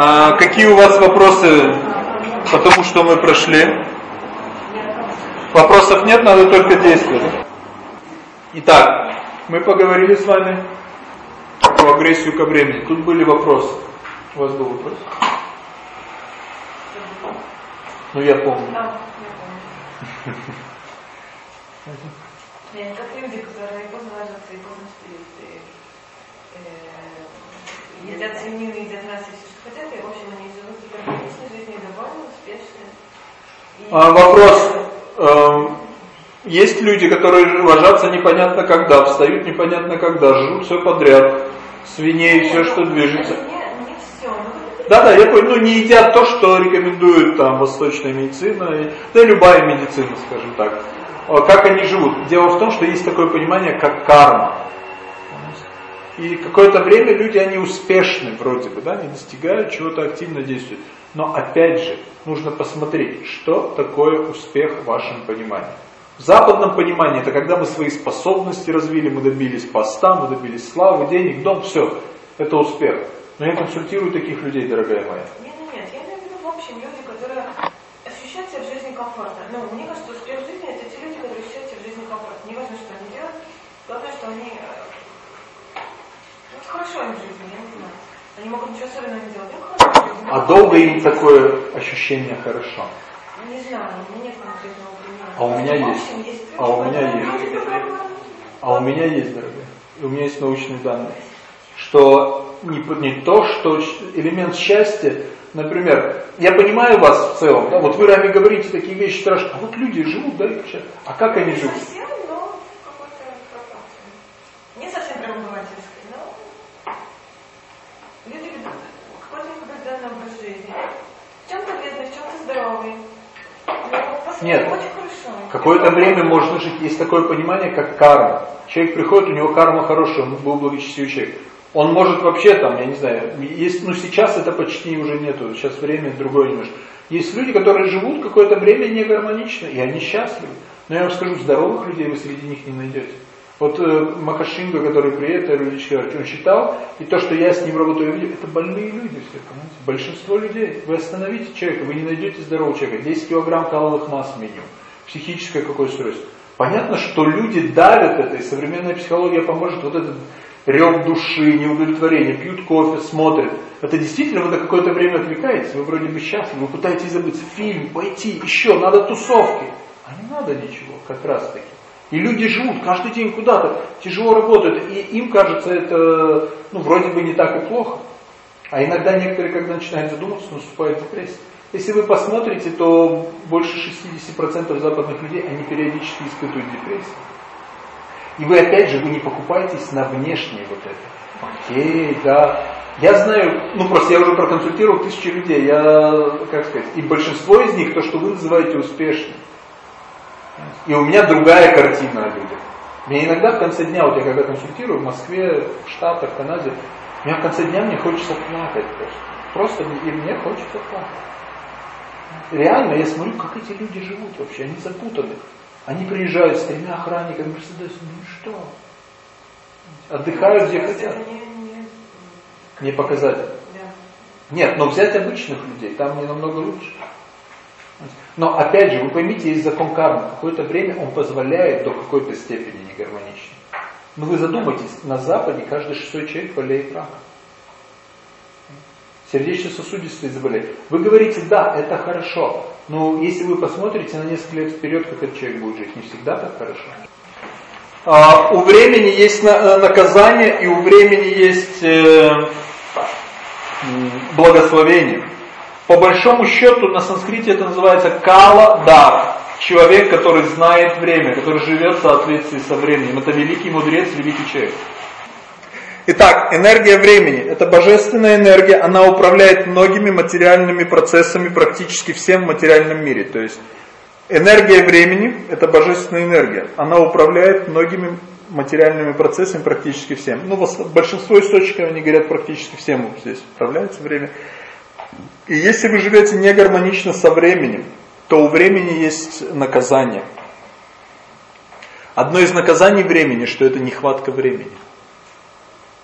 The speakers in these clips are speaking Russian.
А какие у вас вопросы по тому, что мы прошли? Вопросов нет, надо только действовать. Итак, мы поговорили с вами про агрессию ко времени. Тут были вопросы. У вас был вопрос? Ну, я помню. А, я помню. Нет, как люди, которые поздно ложатся и поздно встают, э, едят свинину, едят мясо, хотят, и, в общем, они живут гармоничной. И- А, вопрос. Эм, Есть люди, которые ложатся непонятно когда, встают непонятно когда, жрут все подряд, свиней, все, что движется. Не, не все. Ну, Да-да, я понял, ну не едят то, что рекомендует там восточная медицина, да и любая медицина, скажем так. А Как они живут? Дело в том, что есть такое понимание, как карма. И какое-то время люди, они успешны вроде бы, да, они достигают чего-то активно действуют. Но опять же, нужно посмотреть, что такое успех в вашем понимании. В западном понимании это когда мы свои способности развили, мы добились поста, мы добились славы, денег, дом, все. Это успех. Но я консультирую таких людей, дорогая моя. Нет, нет, нет, я имею в виду в общем люди, которые ощущают себя в жизни комфортно. Ну, мне кажется, успех в жизни это те люди, которые ощущают себя в жизни комфортно. Не важно, что они делают, главное, что они э, хорошо им в жизни, я не знаю. Они могут ничего особенного не делать, хорошо. А долго им такое ощущение хорошо? Не знаю, у меня нет конкретного примера. А у меня есть. есть люди, А у меня есть. А у меня есть, дорогая, и у меня есть научные данные, что не, не то, что элемент счастья, например, я понимаю вас в целом, да, вот вы Рами говорите такие вещи страшные, а вот люди живут, да, а как они живут? совсем, но в какой-то пропорции. Не совсем прям обывательской, но люди ведут какой-то определенный образ жизни. В чем-то бедный, в чем-то здоровый. Но по сути, Нет. Какое-то время можно жить, есть такое понимание, как карма. Человек приходит, у него карма хорошая, он был благочестивый человек. Он может вообще там, я не знаю, есть, ну сейчас это почти уже нету, сейчас время другое немножко. Есть люди, которые живут какое-то время не гармонично, и они счастливы. Но я вам скажу, здоровых людей вы среди них не найдете. Вот э, Макашинга, который приехал, Рудич он считал, и то, что я с ним работаю, это больные люди все, понимаете? Большинство людей. Вы остановите человека, вы не найдете здорового человека. 10 килограмм каловых масс минимум. Психическое какое устройство. Понятно, что люди давят это, и современная психология поможет вот этот рев души, неудовлетворение, пьют кофе, смотрят. Это действительно вы на какое-то время отвлекаетесь, вы вроде бы счастливы, вы пытаетесь забыть фильм, пойти, еще, надо тусовки. А не надо ничего, как раз таки. И люди живут каждый день куда-то, тяжело работают, и им кажется это, ну, вроде бы не так и плохо. А иногда некоторые, когда начинают задумываться, наступает депрессия. Если вы посмотрите, то больше 60% западных людей, они периодически испытывают депрессию. И вы опять же, вы не покупаетесь на внешнее вот это. Окей, да. Я знаю, ну просто я уже проконсультировал тысячи людей, я, как сказать, и большинство из них, то, что вы называете успешным. И у меня другая картина о людях. Мне иногда в конце дня, вот я когда консультирую в Москве, в Штатах, в Канаде, меня в конце дня мне хочется плакать просто. Просто мне- и мне хочется плакать. Реально, я смотрю, как эти люди живут вообще, они запутаны. Они приезжают с тремя охранниками, Мерседес, ну что? Отдыхают где хотят. не, да. Нет, но взять обычных людей, там не намного лучше. Но опять же, вы поймите, есть закон кармы. Какое-то время он позволяет до какой-то степени негармонично. Но вы задумайтесь, на Западе каждый шестой человек болеет раком. Сердечно-сосудистые заболевания. Вы говорите, да, это хорошо. Но если вы посмотрите на несколько лет вперед, как этот человек будет жить, не всегда так хорошо. А, у времени есть э, наказание, и у времени есть э, благословение. По большому счету на санскрите это называется кала дар. Человек, который знает время, который живет в соответствии со временем. Это великий мудрец, великий человек. Итак, энергия времени – это божественная энергия, она управляет многими материальными процессами, практически всем в материальном мире. То есть энергия времени – это божественная энергия, она управляет многими материальными процессами, практически всем. Ну, большинство источников, они говорят, практически всем здесь управляется время. И если вы живете не гармонично со временем, то у времени есть наказание. Одно из наказаний времени, что это нехватка времени.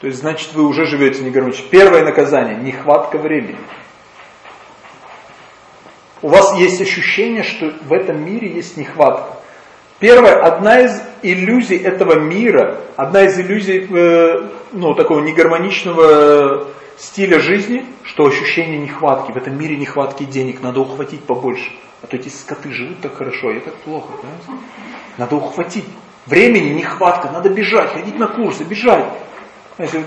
То есть, значит, вы уже живете не гармонично. Первое наказание – нехватка времени. У вас есть ощущение, что в этом мире есть нехватка. Первое, одна из иллюзий этого мира, одна из иллюзий э, ну, такого негармоничного стиля жизни, что ощущение нехватки. В этом мире нехватки денег, надо ухватить побольше. А то эти скоты живут так хорошо, а я так плохо. Понимаете? Надо ухватить. Времени нехватка, надо бежать, ходить на курсы, бежать.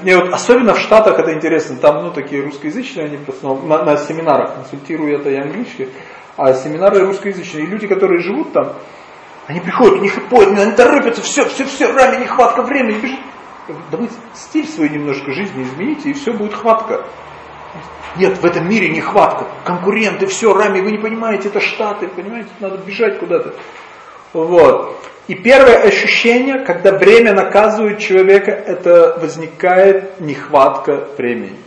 Мне вот, особенно в Штатах это интересно, там ну, такие русскоязычные, они просто на, на семинарах консультирую это и английский, а семинары русскоязычные. И люди, которые живут там, они приходят, у них и поют, они торопятся, все, все, все, раме нехватка времени, бежит. Да вы стиль свой немножко жизни измените, и все будет хватка. Нет, в этом мире нехватка, конкуренты, все, раме, вы не понимаете, это Штаты, понимаете, надо бежать куда-то. Вот. И первое ощущение, когда время наказывает человека, это возникает нехватка времени.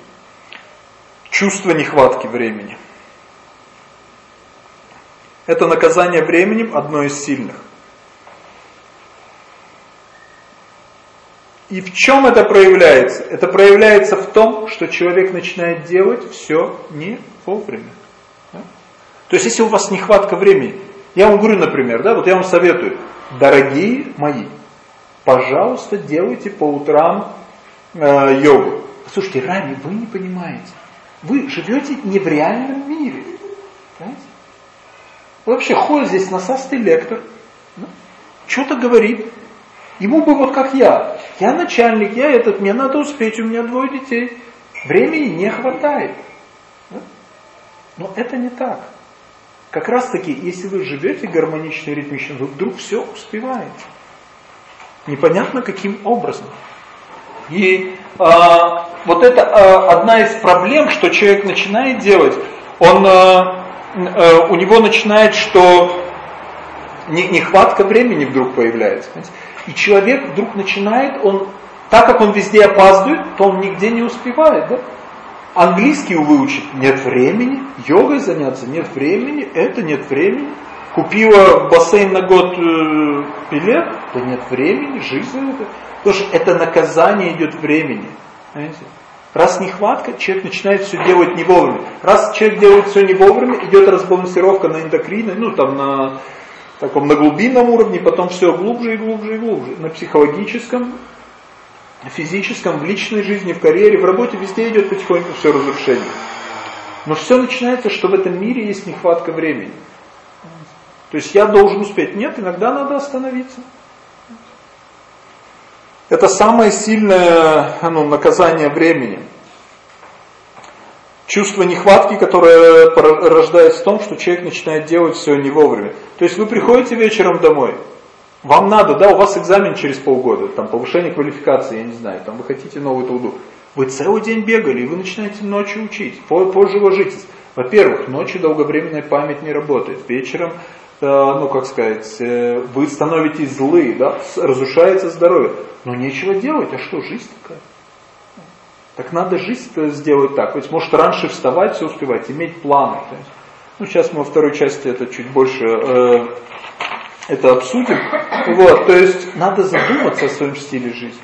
Чувство нехватки времени. Это наказание временем одно из сильных. И в чем это проявляется? Это проявляется в том, что человек начинает делать все не вовремя. То есть, если у вас нехватка времени, я вам говорю, например, да, вот я вам советую, дорогие мои, пожалуйста, делайте по утрам э, йогу. Слушайте, Рами, вы не понимаете. Вы живете не в реальном мире. Понимаете? Вообще ходит здесь насастый лектор, да? что-то говорит. Ему бы вот как я. Я начальник, я этот, мне надо успеть, у меня двое детей. Времени не хватает. Но это не так. Как раз таки, если вы живете гармонично и ритмично, вы вдруг все успеваете. Непонятно каким образом. И а, вот это а, одна из проблем, что человек начинает делать, он, а, а, у него начинает, что нехватка времени вдруг появляется. И человек вдруг начинает, он, так как он везде опаздывает, то он нигде не успевает. Да? Английский выучить нет времени, йогой заняться нет времени, это нет времени. Купила бассейн на год э, билет, да нет времени, жизнь это. Потому что это наказание идет времени. Понимаете? Раз нехватка, человек начинает все делать не вовремя. Раз человек делает все не вовремя, идет разбалансировка на эндокрины, ну там на таком на глубинном уровне, потом все глубже и глубже и глубже. На психологическом, физическом, в личной жизни, в карьере, в работе, везде идет потихоньку все разрушение. Но все начинается, что в этом мире есть нехватка времени. То есть я должен успеть. Нет, иногда надо остановиться. Это самое сильное ну, наказание времени. Чувство нехватки, которое рождается в том, что человек начинает делать все не вовремя. То есть вы приходите вечером домой, вам надо, да, у вас экзамен через полгода, там повышение квалификации, я не знаю, там вы хотите новую труду. Вы целый день бегали, и вы начинаете ночью учить, позже ложитесь. Во-первых, ночью долговременная память не работает. Вечером, э, ну как сказать, э, вы становитесь злы, да, разрушается здоровье. Но нечего делать, а что, жизнь такая? Так надо жизнь сделать так. Ведь может раньше вставать, все успевать, иметь планы. Ну сейчас мы во второй части это чуть больше э, это обсудим. Вот, то есть надо задуматься о своем стиле жизни.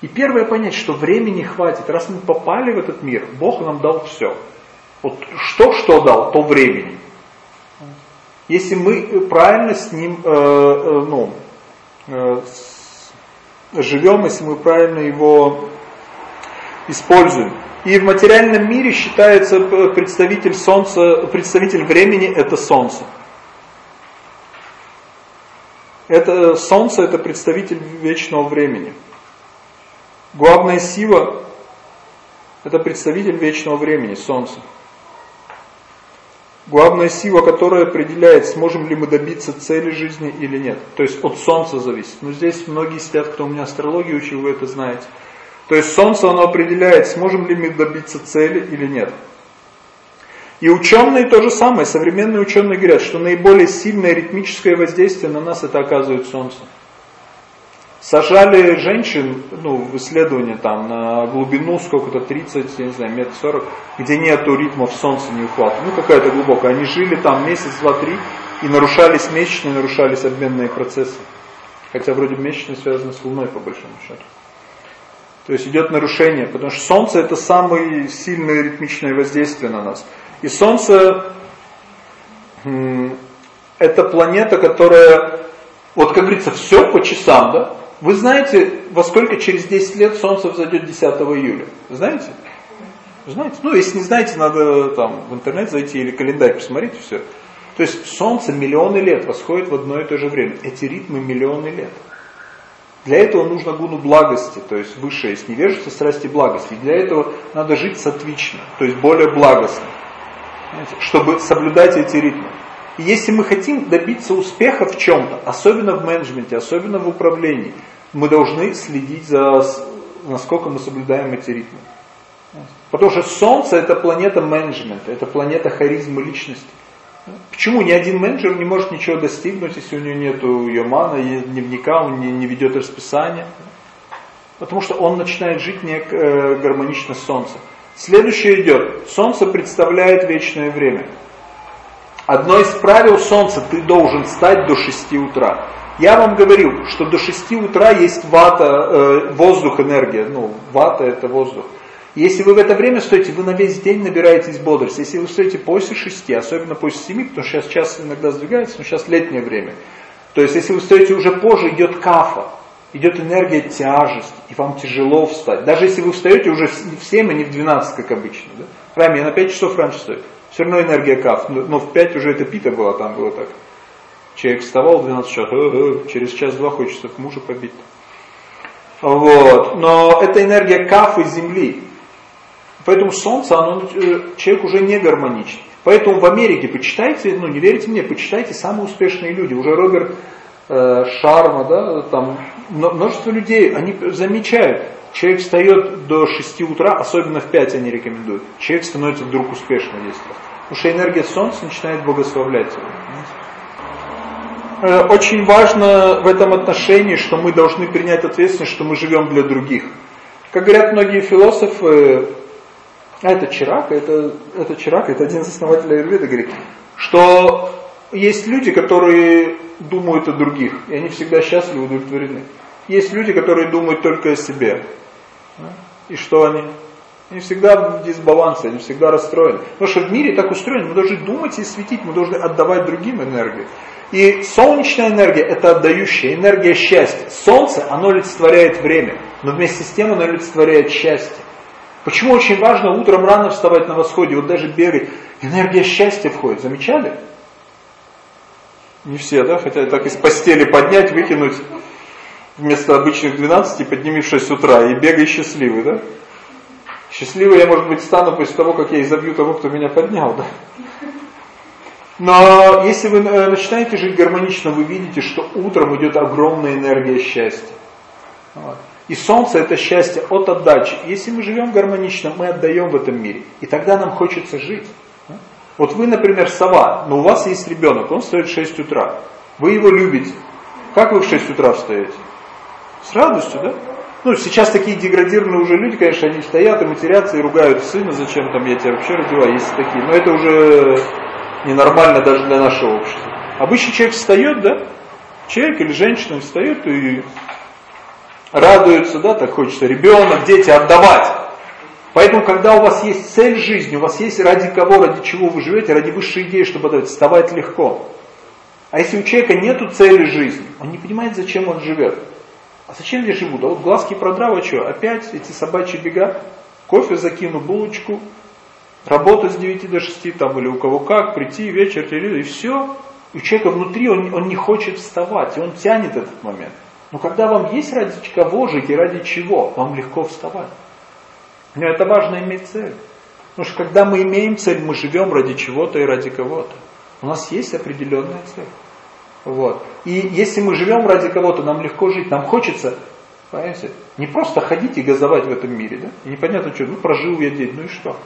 И первое понять, что времени хватит. Раз мы попали в этот мир, Бог нам дал все. Вот что что дал, то времени. Если мы правильно с ним э, э, ну, э, с, живем, если мы правильно его используем. И в материальном мире считается представитель солнца, представитель времени это солнце. Это солнце это представитель вечного времени. Главная сила это представитель вечного времени, солнце. Главная сила, которая определяет, сможем ли мы добиться цели жизни или нет. То есть от Солнца зависит. Но здесь многие сидят, кто у меня астрологию учил, вы это знаете. То есть Солнце, оно определяет, сможем ли мы добиться цели или нет. И ученые то же самое, современные ученые говорят, что наиболее сильное ритмическое воздействие на нас это оказывает Солнце. Сажали женщин ну, в исследование там на глубину сколько-то 30, я не знаю, метр 40, где нету ритмов солнца не ухвата. Ну какая-то глубокая. Они жили там месяц, два, три и нарушались месячные, нарушались обменные процессы. Хотя вроде месячные связаны с Луной по большому счету. То есть идет нарушение, потому что Солнце это самое сильное ритмичное воздействие на нас. И Солнце это планета, которая, вот как говорится, все по часам, да? Вы знаете, во сколько через 10 лет Солнце взойдет 10 июля? Знаете? Знаете? Ну, если не знаете, надо там в интернет зайти или календарь посмотреть, все. То есть Солнце миллионы лет восходит в одно и то же время. Эти ритмы миллионы лет. Для этого нужно гуну благости, то есть высшее есть невежество, страсти благости. И для этого надо жить сатвично, то есть более благостно, чтобы соблюдать эти ритмы. И если мы хотим добиться успеха в чем-то, особенно в менеджменте, особенно в управлении, мы должны следить за, насколько мы соблюдаем эти ритмы. Потому что Солнце это планета менеджмента, это планета харизмы личности. Почему ни один менеджер не может ничего достигнуть, если у него нет йомана, дневника, он не, не ведет расписание? Потому что он начинает жить не э, гармонично с Солнцем. Следующее идет. Солнце представляет вечное время. Одно из правил Солнца, ты должен стать до 6 утра. Я вам говорил, что до 6 утра есть вата, э, воздух, энергия. Ну, вата это воздух. Если вы в это время стоите, вы на весь день набираетесь бодрости. Если вы стоите после 6, особенно после 7, потому что сейчас час иногда сдвигается, но сейчас летнее время. То есть если вы стоите уже позже, идет кафа, идет энергия тяжести, и вам тяжело встать. Даже если вы встаете уже в 7, а не в 12, как обычно. Да? Правильно, я на 5 часов раньше стою. Все равно энергия каф. Но в 5 уже это пита было, там было так. Человек вставал в 12 часов, э, э, через час-два хочется мужа побить. Вот. Но это энергия каф из земли. Поэтому Солнце, оно, э, человек уже не гармоничен. Поэтому в Америке, почитайте, ну не верите мне, почитайте самые успешные люди. Уже Роберт э, Шарма, да, там множество людей, они замечают, человек встает до 6 утра, особенно в 5 они рекомендуют. Человек становится вдруг успешным действовать. Потому что энергия Солнца начинает благословлять его. Э, очень важно в этом отношении, что мы должны принять ответственность, что мы живем для других. Как говорят многие философы, а это Чирак, это, это Чирак, это один из основателей Аюрведа, говорит, что есть люди, которые думают о других, и они всегда счастливы, удовлетворены. Есть люди, которые думают только о себе. И что они? Они всегда в дисбалансе, они всегда расстроены. Потому что в мире так устроено, мы должны думать и светить, мы должны отдавать другим энергию. И солнечная энергия – это отдающая энергия счастья. Солнце, оно олицетворяет время, но вместе с тем оно олицетворяет счастье. Почему очень важно утром рано вставать на восходе, вот даже бегать, энергия счастья входит, замечали? Не все, да? Хотя так из постели поднять, выкинуть вместо обычных 12, подними в 6 утра и бегай счастливый, да? Счастливый я, может быть, стану после того, как я изобью того, кто меня поднял, да? Но если вы э, начинаете жить гармонично, вы видите, что утром идет огромная энергия счастья. Вот. И солнце это счастье от отдачи. Если мы живем гармонично, мы отдаем в этом мире. И тогда нам хочется жить. Вот вы, например, сова, но у вас есть ребенок, он встает в 6 утра. Вы его любите. Как вы в 6 утра встаете? С радостью, да? Ну, сейчас такие деградированные уже люди, конечно, они стоят и матерятся, и ругают сына, зачем там я тебя вообще родила, есть такие. Но это уже ненормально даже для нашего общества. Обычный человек встает, да? Человек или женщина встает и радуются, да, так хочется, ребенок, дети отдавать. Поэтому, когда у вас есть цель жизни, у вас есть ради кого, ради чего вы живете, ради высшей идеи, чтобы отдавать, вставать легко. А если у человека нет цели жизни, он не понимает, зачем он живет. А зачем я живу? Да вот глазки продрал, что? Опять эти собачьи бега, кофе закину, булочку, работа с 9 до 6, там или у кого как, прийти вечер, и все. И у человека внутри он, он не хочет вставать, и он тянет этот момент. Но когда вам есть ради кого жить и ради чего, вам легко вставать. Но это важно иметь цель. Потому что когда мы имеем цель, мы живем ради чего-то и ради кого-то. У нас есть определенная цель. Вот. И если мы живем ради кого-то, нам легко жить, нам хочется, понимаете, не просто ходить и газовать в этом мире, да? И непонятно что, ну прожил я день, ну и что?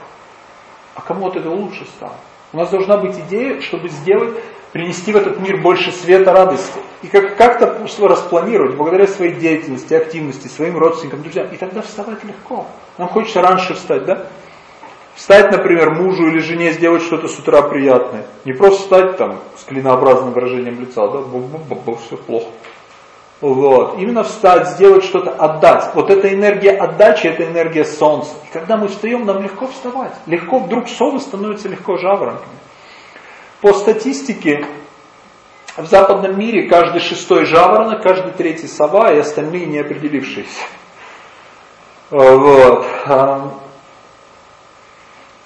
А кому от этого лучше стало? У нас должна быть идея, чтобы сделать принести в этот мир больше света, радости. И как- как-то распланировать, благодаря своей деятельности, активности, своим родственникам, друзьям. И тогда вставать легко. Нам хочется раньше встать, да? Встать, например, мужу или жене сделать что-то с утра приятное. Не просто встать там с клинообразным выражением лица, да, бу -бу -бу -бу, все плохо. Вот. Именно встать, сделать что-то, отдать. Вот эта энергия отдачи, это энергия солнца. И когда мы встаем, нам легко вставать. Легко вдруг совы становятся легко жаворонками. По статистике, в западном мире каждый шестой жаворонок, каждый третий сова и остальные неопределившиеся. Вот.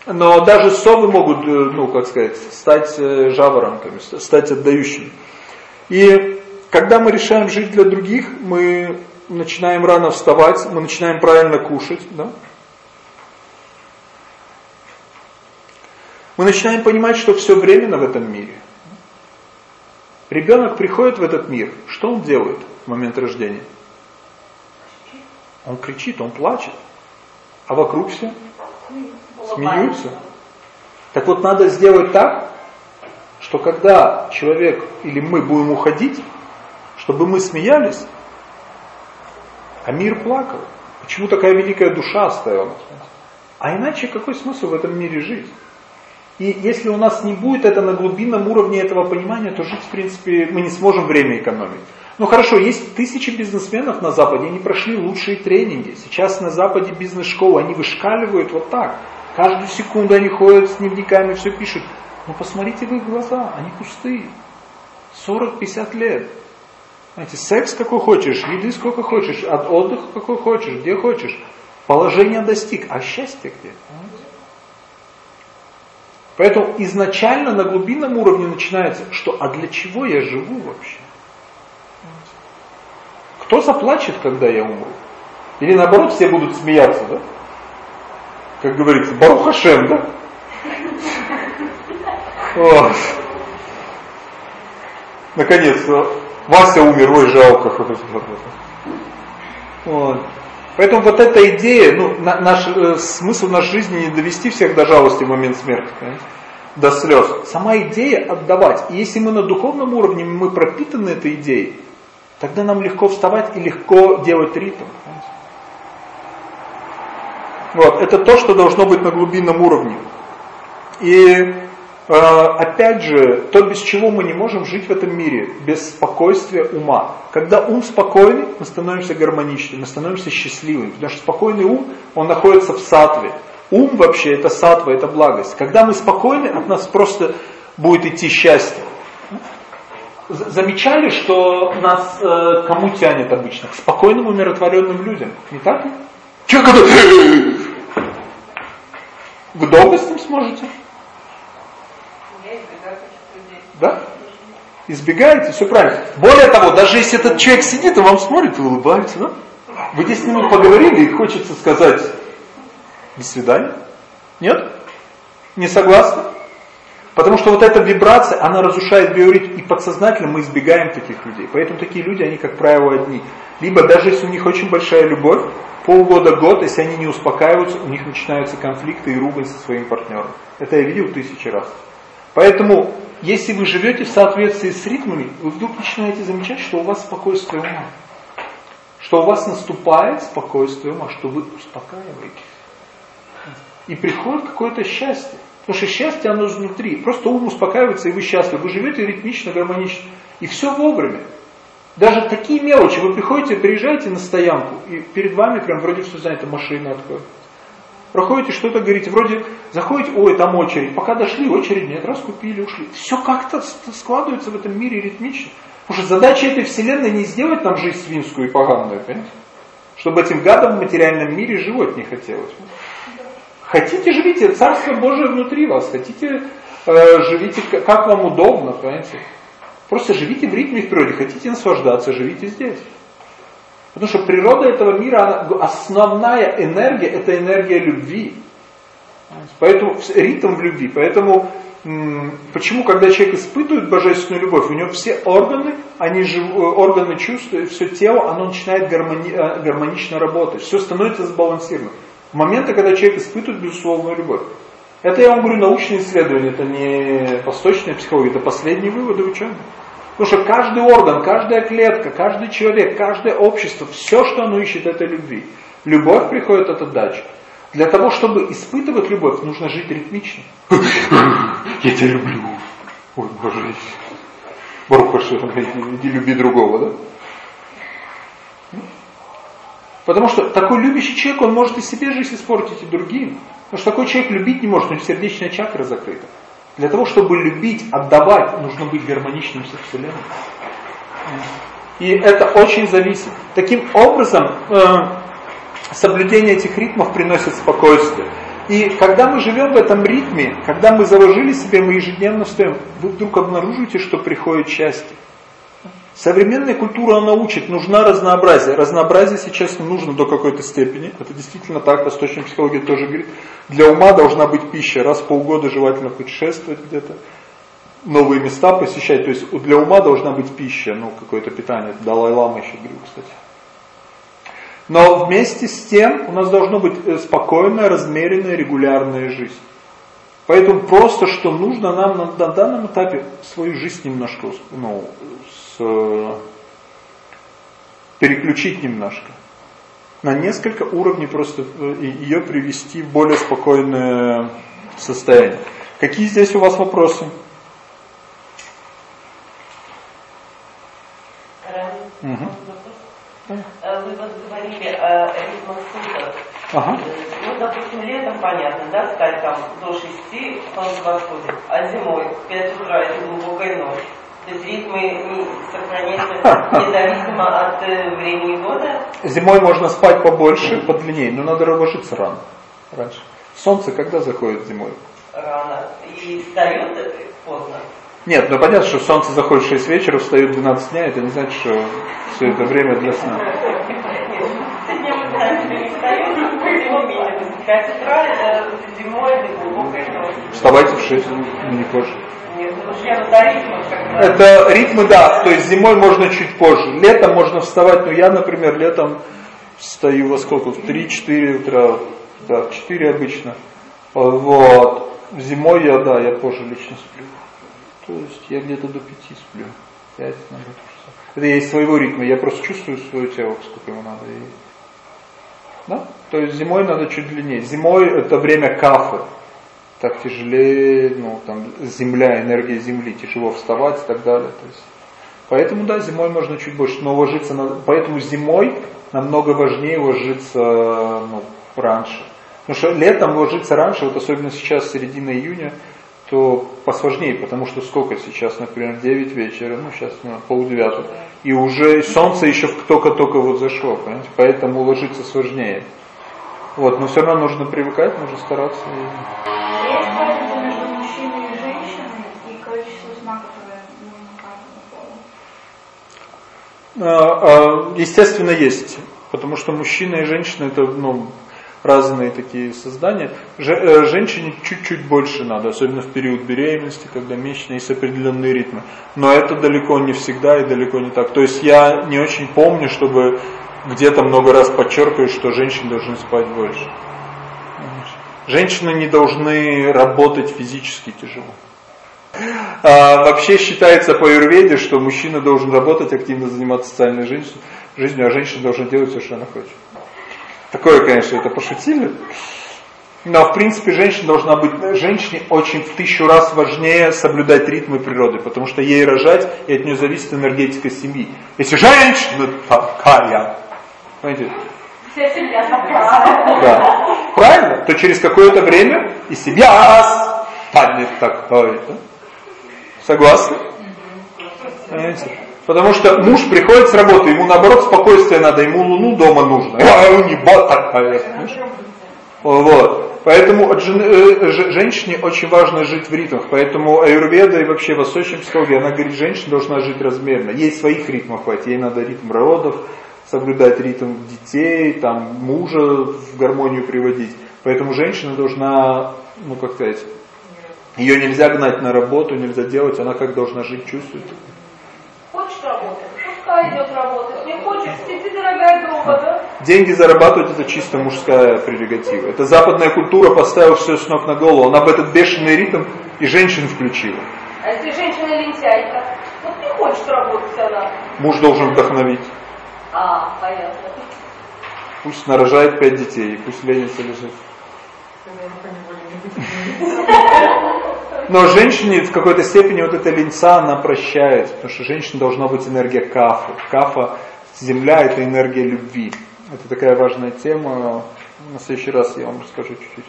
Но даже совы могут, э, ну, как сказать, стать э, жаворонками, стать отдающими. И когда мы решаем жить для других, мы начинаем рано вставать, мы начинаем правильно кушать, да? Мы начинаем понимать, что все временно в этом мире. Ребенок приходит в этот мир, что он делает в момент рождения? Он кричит, он плачет. А вокруг все смеются. Так вот, надо сделать так, что когда человек или мы будем уходить, чтобы мы смеялись, а мир плакал. Почему такая великая душа оставила? А иначе какой смысл в этом мире жить? И если у нас не будет это на глубинном уровне этого понимания, то жить, в принципе, мы не сможем время экономить. Ну хорошо, есть тысячи бизнесменов на Западе, они прошли лучшие тренинги. Сейчас на Западе бизнес-школы, они вышкаливают вот так. Каждую секунду они ходят с дневниками, все пишут. Но посмотрите в их глаза, они пустые. 40-50 лет. Знаете, секс какой хочешь, еды сколько хочешь, от отдыха какой хочешь, где хочешь. Положение достиг, а счастье где? Поэтому изначально на глубинном уровне начинается, что а для чего я живу вообще? Кто заплачет, когда я умру? Или наоборот все будут смеяться, да? Как говорится, Барухашем, да? Вот. Наконец-то Вася умер, ой, жалко. Вот. Поэтому вот эта идея, ну, на, наш, э, смысл нашей жизни не довести всех до жалости в момент смерти, понимаете? до слез. Сама идея отдавать. И если мы на духовном уровне, мы пропитаны этой идеей, тогда нам легко вставать и легко делать ритм. Вот, это то, что должно быть на глубинном уровне. И опять же, то, без чего мы не можем жить в этом мире, без спокойствия ума. Когда ум спокойный, мы становимся гармоничными, мы становимся счастливыми. Потому что спокойный ум, он находится в сатве. Ум вообще это сатва, это благость. Когда мы спокойны, от нас просто будет идти счастье. Замечали, что нас э, кому тянет обычно? К спокойным, умиротворенным людям. Не так ли? Че, когда... Вы долго с ним сможете? Да? Избегаете, все правильно. Более того, даже если этот человек сидит и вам смотрит и улыбается, да? Вы 10 минут поговорили и хочется сказать до свидания. Нет? Не согласны? Потому что вот эта вибрация, она разрушает биоритм, и подсознательно мы избегаем таких людей. Поэтому такие люди, они, как правило, одни. Либо даже если у них очень большая любовь, полгода-год, если они не успокаиваются, у них начинаются конфликты и ругань со своим партнером. Это я видел тысячи раз. Поэтому если вы живете в соответствии с ритмами, вы вдруг начинаете замечать, что у вас спокойствие ума. Что у вас наступает спокойствие ума, что вы успокаиваетесь. И приходит какое-то счастье. Потому что счастье, оно внутри. Просто ум успокаивается, и вы счастливы. Вы живете ритмично, гармонично. И все вовремя. Даже такие мелочи. Вы приходите, приезжаете на стоянку, и перед вами прям вроде все занято, машина отходит. Проходите, что-то говорите, вроде заходите, ой, там очередь. Пока дошли, очередь нет, раз купили, ушли. Все как-то складывается в этом мире ритмично. Потому что задача этой вселенной не сделать нам жизнь свинскую и поганую, понимаете? Чтобы этим гадам в материальном мире живот не хотелось. Хотите, живите, Царство Божие внутри вас. Хотите, э, живите как вам удобно, понимаете? Просто живите в ритме в природе. Хотите наслаждаться, живите здесь. Потому что природа этого мира, она, основная энергия, это энергия любви. Поэтому ритм в любви. Поэтому почему, когда человек испытывает божественную любовь, у него все органы, они жив, э, органы чувств, все тело, оно начинает гармони, э, гармонично работать. Все становится сбалансированным. В моменты, когда человек испытывает безусловную любовь. Это я вам говорю научные исследования, это не восточная психология, это последние выводы ученых. Потому что каждый орган, каждая клетка, каждый человек, каждое общество, все, что оно ищет, это любви. Любовь приходит от отдачи. Для того, чтобы испытывать любовь, нужно жить ритмично. Я тебя люблю. Ой, Боже. Барухаши, иди люби другого, да? Потому что такой любящий человек, он может и себе жизнь испортить, и другим. Потому что такой человек любить не может, у него сердечная чакра закрыта. Для того, чтобы любить, отдавать, нужно быть гармоничным со Вселенной. И это очень зависит. Таким образом, э, соблюдение этих ритмов приносит спокойствие. И когда мы живем в этом ритме, когда мы заложили себе, мы ежедневно встаем, вы вдруг обнаружите, что приходит счастье. Современная культура она учит, нужна разнообразие. Разнообразие сейчас нужно до какой-то степени. Это действительно так, восточная психология тоже говорит. Для ума должна быть пища. Раз в полгода желательно путешествовать где-то, новые места посещать. То есть для ума должна быть пища, ну какое-то питание. Далай-Лама еще говорил, кстати. Но вместе с тем у нас должна быть э, спокойная, размеренная, регулярная жизнь. Поэтому просто, что нужно нам на, на данном этапе свою жизнь немножко ну, Э, переключить немножко. На несколько уровней просто э, ее привести в более спокойное состояние. Какие здесь у вас вопросы? Угу. Вы вот говорили о ритмах суток. Ага. Ну, допустим, летом понятно, да, встать там до 6, солнце восходит, а зимой в 5 утра это глубокая ночь. То есть ритмы сохраняются независимо от э, времени года? Зимой можно спать побольше, подлиннее, но надо ложиться рано. Раньше. Солнце когда заходит зимой? Рано. И встает поздно? Нет, ну понятно, что солнце заходит в 6 вечера, встает в 12 дня, это не значит, что все это время для сна. Вставайте в 6, не позже. Это ритмы, да, то есть зимой можно чуть позже. Летом можно вставать, но я, например, летом встаю во сколько? В 3-4 утра, да, в 4 обычно. Вот. Зимой я, да, я позже лично сплю. То есть я где-то до 5 сплю. 5, наверное, Это я из своего ритма, я просто чувствую свое тело, сколько ему надо. И... Да? То есть зимой надо чуть длиннее. Зимой это время кафы так тяжелее, ну, там, земля, энергия земли, тяжело вставать и так далее. То есть, поэтому, да, зимой можно чуть больше, но ложиться, на, поэтому зимой намного важнее ложиться ну, раньше. Потому что летом ложиться раньше, вот особенно сейчас, середина июня, то посложнее, потому что сколько сейчас, например, 9 вечера, ну сейчас ну, полдевятого, и уже солнце еще только-только вот зашло, понимаете? поэтому ложиться сложнее. Вот, но все равно нужно привыкать, нужно стараться. Разница между мужчиной и женщиной и количество сна, которое нужно каждому полу? Естественно, есть. Потому что мужчина и женщина это ну, разные такие создания. Э, женщине чуть-чуть больше надо, особенно в период беременности, когда месячные есть определенные ритмы. Но это далеко не всегда и далеко не так. То есть я не очень помню, чтобы где-то много раз подчеркиваю, что женщины должны спать больше. Женщины не должны работать физически тяжело. А, вообще считается по юрведе, что мужчина должен работать, активно заниматься социальной жизнью, а женщина должна делать все, что она хочет. Такое, конечно, это пошутили. Но, в принципе, женщина должна быть, женщине очень в тысячу раз важнее соблюдать ритмы природы, потому что ей рожать, и от нее зависит энергетика семьи. Если женщина такая, Понимаете? Вся семья такая. Да. Правильно? То через какое-то время и семья станет такой. Да? Согласны? Понимаете? Потому что муж приходит с работы, ему наоборот спокойствие надо, ему луну дома нужно. А у него такая. Вот. Поэтому э, женщине очень важно жить в ритмах. Поэтому аюрведа и вообще восточная психология, она говорит, женщина должна жить размерно. Ей своих ритмов хватит, ей надо ритм родов, соблюдать ритм детей, там, мужа в гармонию приводить. Поэтому женщина должна, ну как сказать, ее нельзя гнать на работу, нельзя делать, она как должна жить, чувствовать. Хочешь работать? Пускай идет работать. Не хочешь, сиди, дорогая друга, да? Деньги зарабатывать это чисто мужская прерогатива. Это западная культура поставила все с ног на голову. Она бы этот бешеный ритм и женщин включила. А если женщина лентяйка? Вот не хочет работать она. Муж должен вдохновить. А, понятно. Пусть нарожает пять детей, пусть ленится лежит. Но женщине в какой-то степени вот эта линца, она прощает, потому что женщина должна быть энергия кафа. Кафа, земля это энергия любви. Это такая важная тема. На следующий раз я вам расскажу чуть-чуть.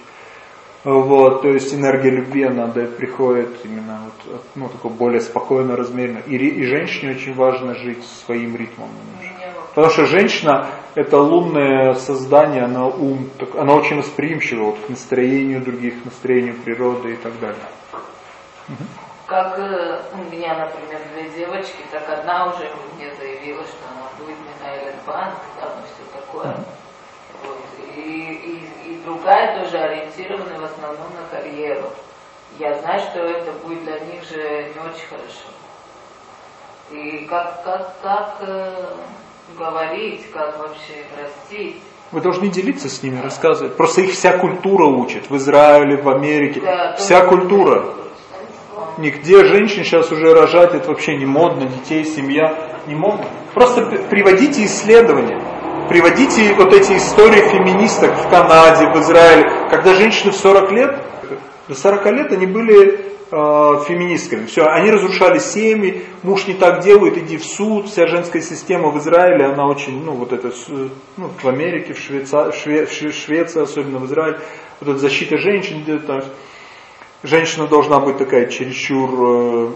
Вот, то есть энергия любви, она да, приходит именно вот, ну, такой более спокойно, размеренно. И, и женщине очень важно жить своим ритмом. Потому что женщина это лунное создание, она ум, она очень восприимчива вот, к настроению других, к настроению природы и так далее. Как э, у меня, например, две девочки, так одна уже мне заявила, что она будет Михаил Банк, там и все такое. Вот. И, и, и другая тоже ориентирована в основном на карьеру. Я знаю, что это будет для них же не очень хорошо. И как, как, как э, говорить, как вообще простить. Вы должны делиться с ними, рассказывать. Просто их вся культура учит. В Израиле, в Америке. Да, вся культура. Нигде женщин сейчас уже рожать, это вообще не модно, детей, семья, не модно. Просто приводите исследования. Приводите вот эти истории феминисток в Канаде, в Израиле, когда женщины в 40 лет, до 40 лет они были э, феминистками. Все, они разрушали семьи, муж не так делает, иди в суд. Вся женская система в Израиле, она очень, ну вот это, ну, в Америке, в, Швейца, в, Шве, в Швеции, особенно в Израиле, вот эта защита женщин, там, женщина должна быть такая чересчур э,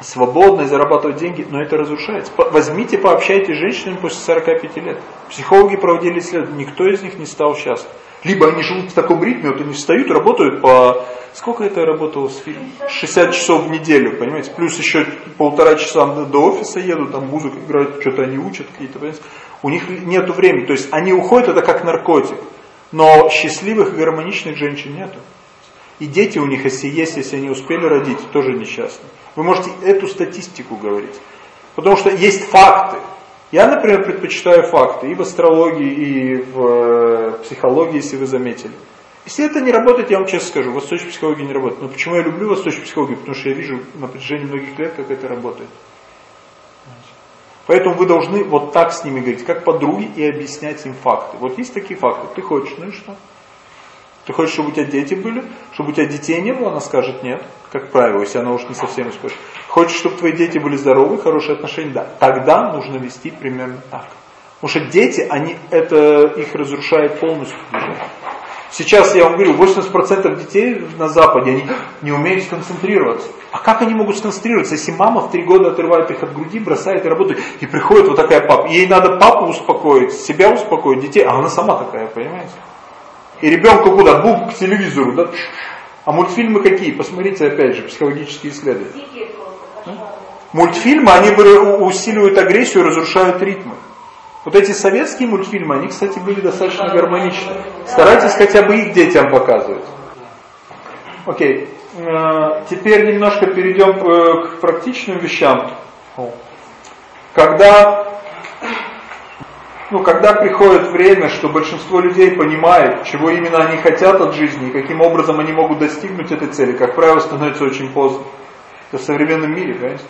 свободной, зарабатывать деньги, но это разрушается. Возьмите, пообщайтесь с женщинами после 45 лет. Психологи проводили исследования, никто из них не стал счастлив. Либо они живут в таком ритме, вот они встают, работают по... Сколько это я работал с фильмом? 60 часов в неделю, понимаете? Плюс еще полтора часа до офиса едут, там музыку играют, что-то они учат какие-то, понимаете? У них нет времени, то есть они уходят, это как наркотик. Но счастливых и гармоничных женщин нету. И дети у них, если есть, если они успели родить, тоже несчастны. Вы можете эту статистику говорить. Потому что есть факты. Я, например, предпочитаю факты и в астрологии, и в э, психологии, если вы заметили. Если это не работает, я вам честно скажу, восточная психология не работает. Но почему я люблю восточную психологию? Потому что я вижу на протяжении многих лет, как это работает. Поэтому вы должны вот так с ними говорить, как подруги, и объяснять им факты. Вот есть такие факты, ты хочешь, ну и что? Ты хочешь, чтобы у тебя дети были? Чтобы у тебя детей не было? Она скажет нет, как правило, если она уж не совсем испортит. Хочешь, чтобы твои дети были здоровы, хорошие отношения? Да. Тогда нужно вести примерно так. Потому что дети, они, это их разрушает полностью. Сейчас я вам говорю, 80% детей на Западе, они не умеют сконцентрироваться. А как они могут сконцентрироваться, если мама в три года отрывает их от груди, бросает и работает, и приходит вот такая папа. Ей надо папу успокоить, себя успокоить, детей, а она сама такая, понимаете? И ребенку куда? Бух к телевизору, да? А мультфильмы какие? Посмотрите опять же, психологические исследования. Мультфильмы, они усиливают агрессию, разрушают ритмы. Вот эти советские мультфильмы, они, кстати, были достаточно гармоничны. Старайтесь хотя бы их детям показывать. Окей. Э, теперь немножко перейдем к практичным вещам. Когда ну, когда приходит время, что большинство людей понимает, чего именно они хотят от жизни и каким образом они могут достигнуть этой цели, как правило, становится очень поздно. Это в современном мире, понимаете?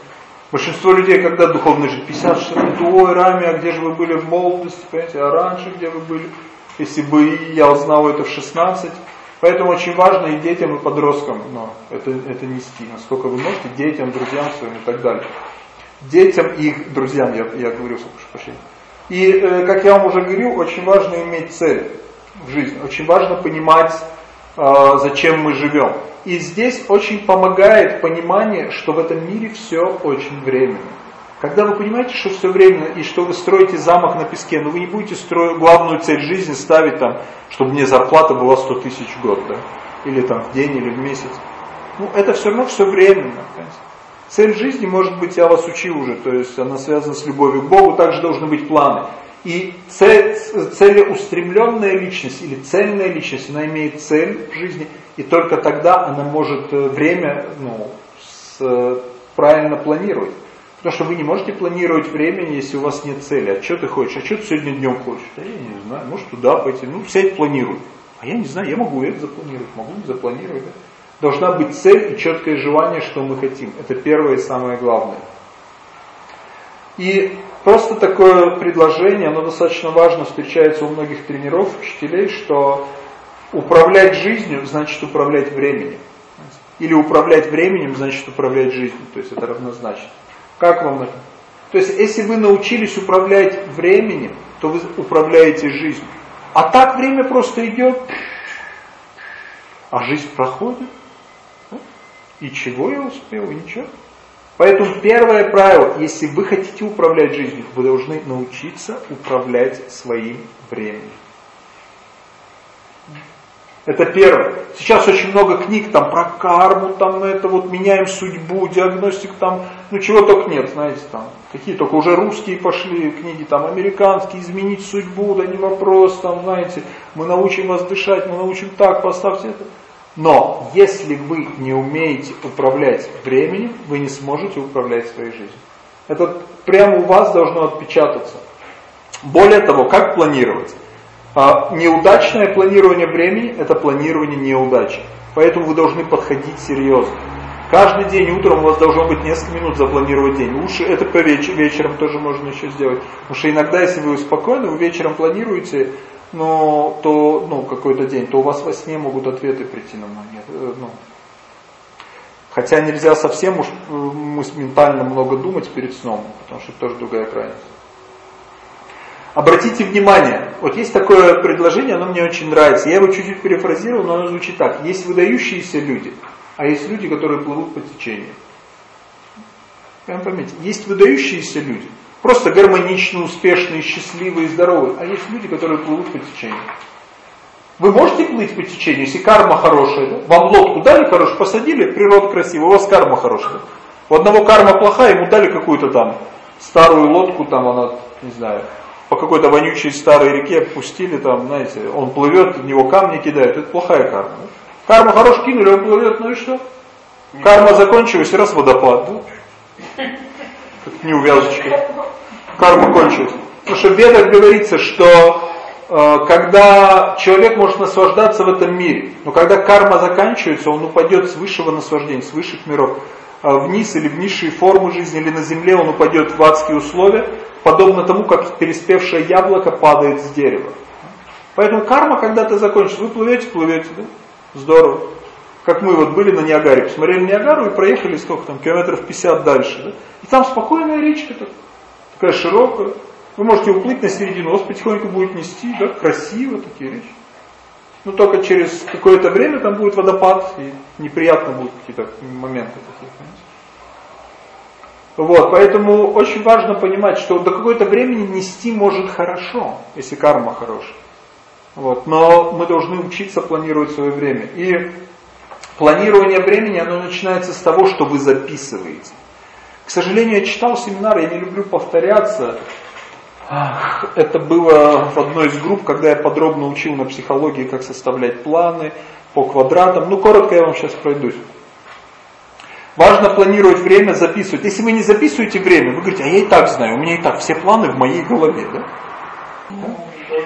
Большинство людей, когда духовно жить, 50-60 лет, ой, Рами, а где же вы были в молодости, понимаете, а раньше где вы были? Если бы я узнал это в 16. Поэтому очень важно и детям, и подросткам но это, это нести, насколько вы можете, детям, друзьям своим и так далее. Детям и их друзьям, я, я говорю, прошу прощения. И, э, как я вам уже говорил, очень важно иметь цель в жизни. Очень важно понимать, э, зачем мы живем. И здесь очень помогает понимание, что в этом мире все очень временно. Когда вы понимаете, что все временно, и что вы строите замок на песке, но вы не будете строить главную цель жизни ставить там, чтобы мне зарплата была 100 тысяч в год, да? или там в день, или в месяц. Ну, это все равно все временно. Понимаете? Цель жизни, может быть, я вас учил уже, то есть она связана с любовью к Богу, также должны быть планы. И цель, целеустремленная личность или цельная личность, она имеет цель в жизни, и только тогда она может э, время ну, с, правильно планировать. Потому что вы не можете планировать времени, если у вас нет цели. А что ты хочешь? А что ты сегодня днем хочешь? Да я не знаю, может туда пойти. Ну, сядь, планируй. А я не знаю, я могу это запланировать, могу не запланировать. Должна быть цель и четкое желание, что мы хотим. Это первое и самое главное. И просто такое предложение, оно достаточно важно, встречается у многих тренеров, учителей, что управлять жизнью значит управлять временем. Или управлять временем значит управлять жизнью. То есть это равнозначно. Как вам это? То есть если вы научились управлять временем, то вы управляете жизнью. А так время просто идет, а жизнь проходит. И чего я успел? Ничего. Поэтому первое правило, если вы хотите управлять жизнью, вы должны научиться управлять своим временем. Это первое. Сейчас очень много книг там про карму, там это вот меняем судьбу, диагностик там, ну чего только нет, знаете, там какие только уже русские пошли книги, там американские, изменить судьбу, да не вопрос, там знаете, мы научим вас дышать, мы научим так, поставьте это. Но если вы не умеете управлять временем, вы не сможете управлять своей жизнью. Это прямо у вас должно отпечататься. Более того, как планировать? А неудачное планирование времени – это планирование неудачи. Поэтому вы должны подходить серьезно. Каждый день утром у вас должно быть несколько минут запланировать день. Лучше это по вечер, вечером тоже можно еще сделать. Потому что иногда, если вы спокойно, вы вечером планируете, но то, ну, какой-то день, то у вас во сне могут ответы прийти на момент. Э, ну. Хотя нельзя совсем уж э, ментально много думать перед сном, потому что это тоже другая крайность. Обратите внимание, вот есть такое предложение, оно мне очень нравится. Я его чуть-чуть перефразировал, но оно звучит так. Есть выдающиеся люди, а есть люди, которые плывут по течению. Прям поймите, есть выдающиеся люди, просто гармоничные, успешные, счастливые, здоровые, а есть люди, которые плывут по течению. Вы можете плыть по течению, если карма хорошая, да? вам лодку дали хорошую, посадили, природа красивая, у вас карма хорошая. У одного карма плохая, ему дали какую-то там старую лодку, там она, не знаю, по какой-то вонючей старой реке пустили, там, знаете, он плывет, в него камни кидают, это плохая карма. Карма хорош кинули, он плывет, ну и что? Карма закончилась, раз водопад. Да? Как неувязочка. Карма кончилась. Потому что в Ведах говорится, что э, когда человек может наслаждаться в этом мире, но когда карма заканчивается, он упадет с высшего наслаждения, с высших миров, э, вниз или в низшие формы жизни, или на земле он упадет в адские условия, подобно тому, как переспевшее яблоко падает с дерева. Поэтому карма когда-то закончится. Вы плывете, плывете, да? Здорово. Как мы вот были на Ниагаре, посмотрели Ниагару и проехали сколько там, километров 50 дальше. Да? И там спокойная речка, так, такая широкая. Вы можете уплыть на середину, вас потихоньку будет нести, да, красиво такие речи. Ну только через какое-то время там будет водопад, и неприятно будут какие-то моменты такие. Вот, поэтому очень важно понимать, что до какой-то времени нести может хорошо, если карма хорошая. Вот, но мы должны учиться планировать свое время. И планирование времени, оно начинается с того, что вы записываете. К сожалению, я читал семинар, я не люблю повторяться. Это было в одной из групп, когда я подробно учил на психологии, как составлять планы по квадратам. Ну, коротко я вам сейчас пройдусь. Важно планировать время, записывать. Если вы не записываете время, вы говорите, а я и так знаю, у меня и так все планы в моей голове. Да?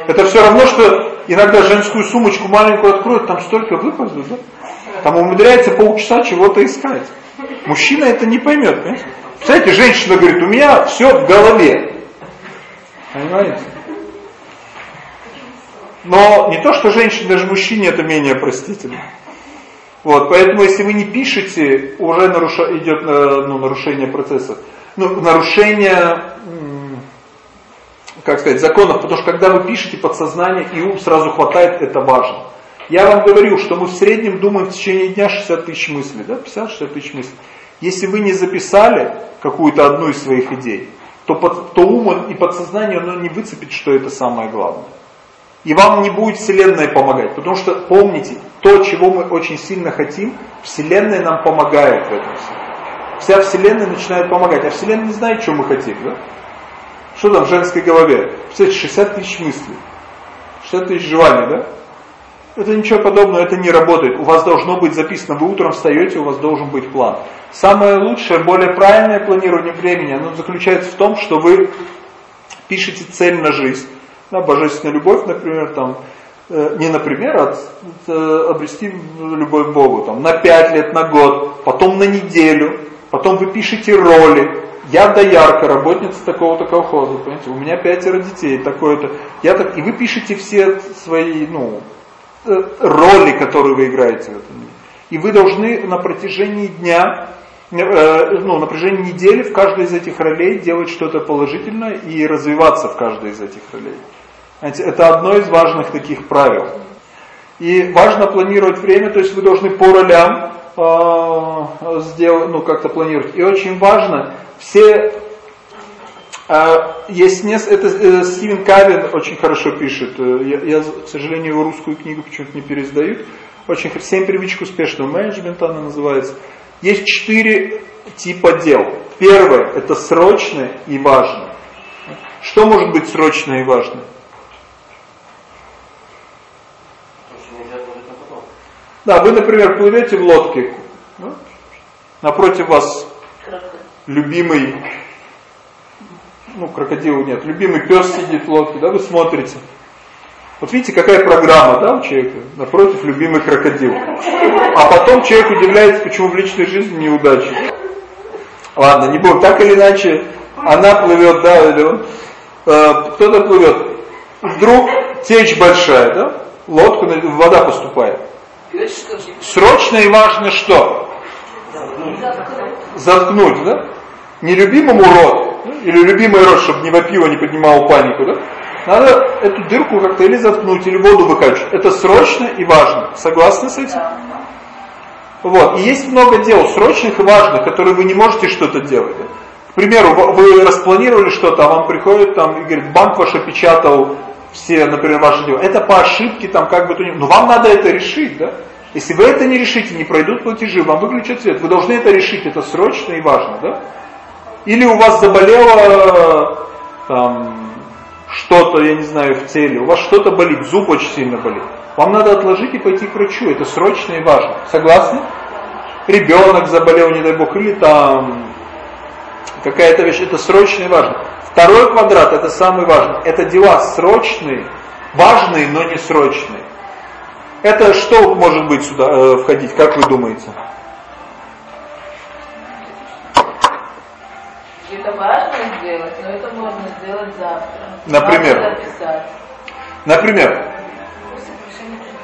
Это все равно, что иногда женскую сумочку маленькую откроют, там столько выпадет, да? Там умудряется полчаса чего-то искать. Мужчина это не поймет, понимаете? Представляете, женщина говорит, у меня все в голове. Понимаете? Но не то, что женщина, даже мужчине это менее простительно. Вот, поэтому если вы не пишете, уже наруша, идет э, ну, нарушение процесса. Ну, нарушение, как сказать, законов, потому что когда вы пишете подсознание и ум сразу хватает, это важно. Я вам говорю, что мы в среднем думаем в течение дня 60 тысяч мыслей, да, 50-60 тысяч мыслей. Если вы не записали какую-то одну из своих идей, то, под, то ум и подсознание оно не выцепит, что это самое главное. И вам не будет Вселенная помогать. Потому что помните, то, чего мы очень сильно хотим, Вселенная нам помогает в этом. Вся Вселенная начинает помогать. А Вселенная не знает, что мы хотим. Да? Что там в женской голове? Представляете, 60 тысяч мыслей. 60 тысяч желаний, да? Это ничего подобного, это не работает. У вас должно быть записано, вы утром встаете, у вас должен быть план. Самое лучшее, более правильное планирование времени, оно заключается в том, что вы пишете цель на жизнь да, божественная любовь, например, там, э, не например, а э, обрести любовь к Богу, там, на пять лет, на год, потом на неделю, потом вы пишете роли, я доярка, работница такого-то колхоза, понимаете, у меня пятеро детей, такое-то, я так, и вы пишете все свои, ну, роли, которые вы играете в этом мире. И вы должны на протяжении дня э, ну, на протяжении недели в каждой из этих ролей делать что-то положительное и развиваться в каждой из этих ролей. Это одно из важных таких правил. И важно планировать время, то есть вы должны по ролям э, сделать, ну как-то планировать. И очень важно, все э, есть не, это э, Стивен Кавин очень хорошо пишет. Э, я, я, к сожалению, его русскую книгу почему-то не пересдают. Очень семь привычек успешного менеджмента она называется. Есть четыре типа дел. Первое это срочное и важное. Что может быть срочное и важное? Да, вы, например, плывете в лодке, да? напротив вас любимый, ну, крокодил нет, любимый пес сидит в лодке, да, вы смотрите. Вот видите, какая программа, да, у человека, напротив любимый крокодил. А потом человек удивляется, почему в личной жизни неудачи. Ладно, не будем, так или иначе, она плывет, да, или он, э, кто-то плывет. Вдруг течь большая, да, лодка, вода поступает. Срочно и важно что? Заткнуть, да? Не любимому рот, или любимый рот, чтобы не вопило, не поднимал панику, да? Надо эту дырку как-то или заткнуть, или воду выкачивать. Это срочно и важно. Согласны с этим? Вот. И есть много дел срочных и важных, которые вы не можете что-то делать. Да? К примеру, вы распланировали что-то, а вам приходит там и говорит, банк ваш опечатал все, например, ваши дела. Это по ошибке, там как бы то ни Но вам надо это решить, да? Если вы это не решите, не пройдут платежи, вам выключат свет. Вы должны это решить, это срочно и важно, да? Или у вас заболело что-то, я не знаю, в теле, у вас что-то болит, зуб очень сильно болит. Вам надо отложить и пойти к врачу, это срочно и важно. Согласны? Ребенок заболел, не дай бог, или там какая-то вещь, это срочно и важно. Второй квадрат, это самый важный. Это дела срочные, важные, но не срочные. Это что может быть сюда э, входить, как вы думаете? Это важно сделать, но это можно сделать завтра. Например? Например?